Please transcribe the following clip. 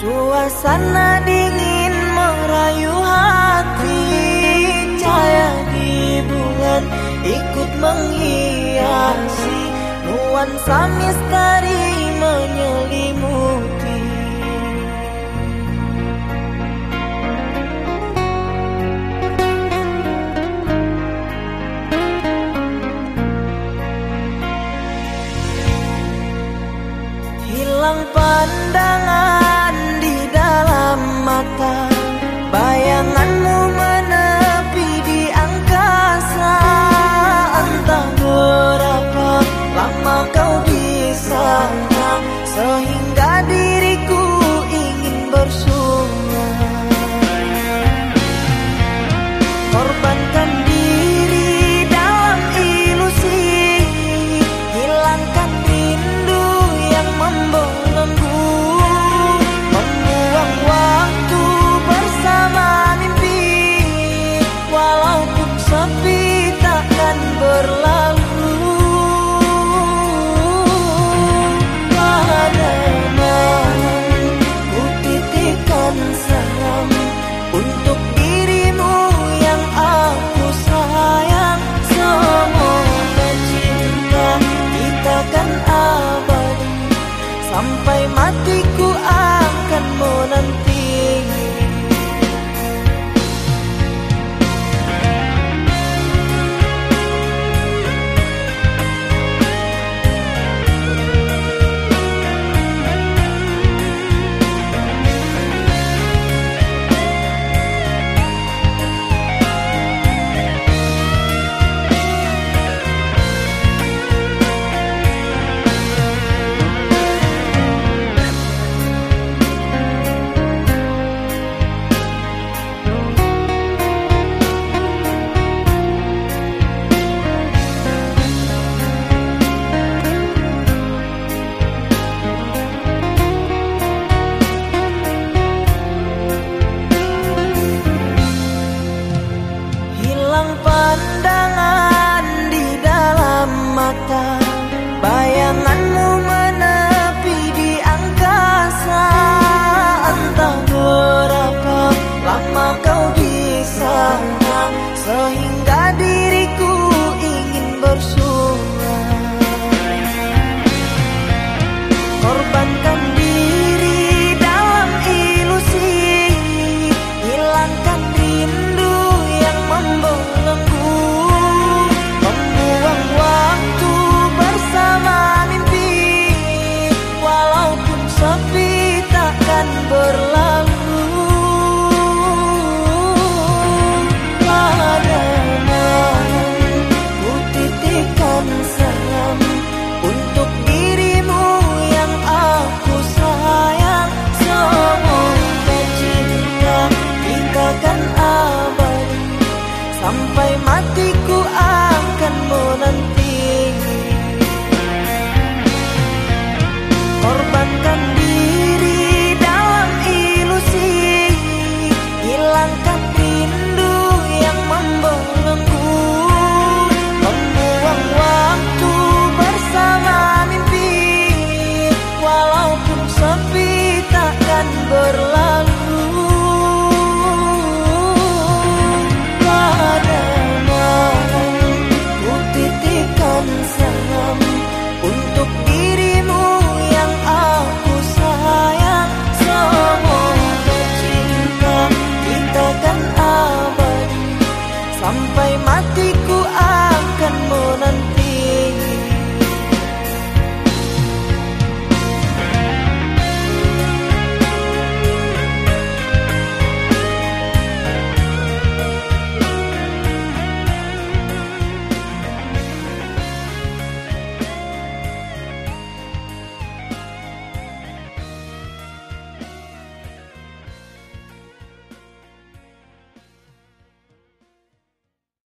Suasana dingin merayu hati Cahaya di bulan ikut menghiasi Nuansa misteri menyelimuti. Hilang pandangan mặc màu câu sampai Sampai matiku akan menanti